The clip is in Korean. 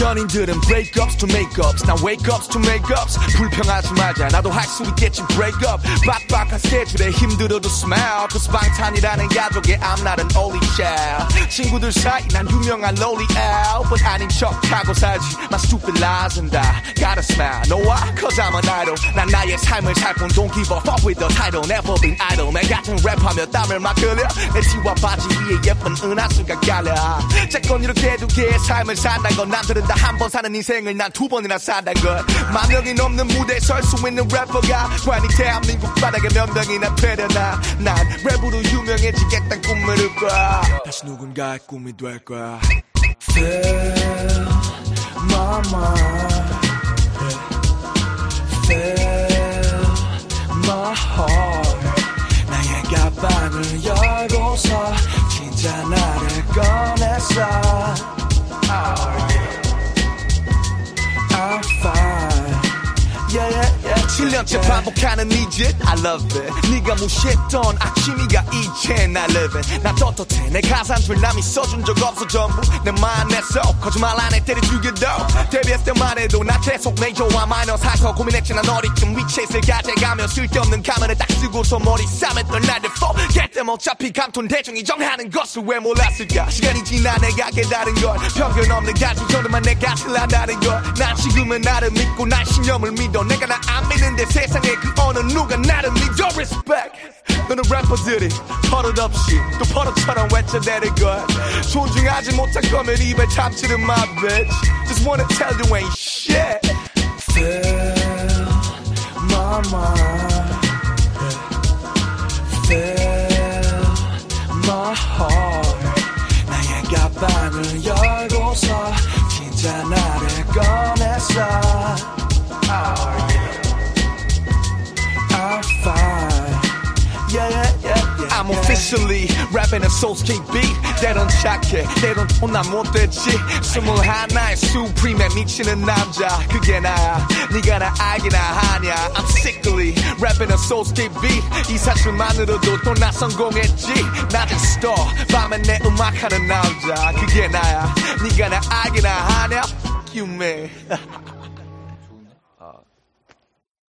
연인들은 breakups to makeups 나 wakeups to makeups 불평하지 말자 나도 할 수 있겠지 breakup 빡빡한 스케줄에 힘들어도 smile cause 방탄이라는 가족의 I'm not an only child 친구들 사이 난 유명한 lonely out but 아닌 척하고 살지 my stupid lies and I gotta smile know why? cause I'm an idol 난 나의 삶을 살뿐 don't give a fuck with the title never been idle 맨 같은 랩하며 땀을 막 흘려 내 티와 바지 위에 예쁜 은하수가 깔려. 쨌건 이렇게 두 개의 삶을 산다는 건 남들은 다. 한 번 사는 인생을 난 두 번이나 산다는 걸만 명이 넘는 무대에 설 수 있는 래퍼가 관이 대한민국 바닥에 몇 명이나 되려나. 난 랩으로 유명해지겠다는 꿈을 을 거야 다시 누군가의 꿈이 될 거야. Fill 7년째 반복하는 이짓 I love it. 네가 무시했던 아침이가 이제 날 living 나 떳떳해. 내 가사줄 남이 써준 적 없어 전부. 내 마음에서 거짓말 안해 때려 죽여도. 데뷔했을 때만 해도 나 계속 메이저와 마이너 사서 고민했지. 난 어디쯤 위치에서 가져가며 쓸데없는 가면을 딱 쓰고서 머리 싸맸던 날들 them 어차피 감톤 대중이 정하는 것을 왜 몰랐을까? 시간이 지나 내가 깨달은 걸. 편견 없는 가치 정도만 내 gat을 한다는 걸난 지금은 나를 믿고 난 신념을 믿어. 내가 나 안 믿는데 세상에 그 어느 누가 나를 믿어? Respect. 너는 래퍼들이 버릇없이 또 버릇처럼 외쳐대는 걸. 존중하지 못할 거면 입에 참지는 my bitch. Just wanna tell you ain't shit. Fill my mind 가방을 열고서 진짜 나를 꺼냈어 I'm fine. Yeah, yeah, yeah, yeah. I'm officially rapping a soulscape beat. 때론 착해, 때론 존나 못됐지. 스물하나의 Supreme에 미치는 남자. 그게 나야. 네가 나 알기나 하냐. I'm sickly soulscape beat. 이 사실만으로도 또 나 성공했지. 낮엔 store, 밤에 내 음악하는 남자. 그게 나야. 네가 나 알기나 하냐. You man.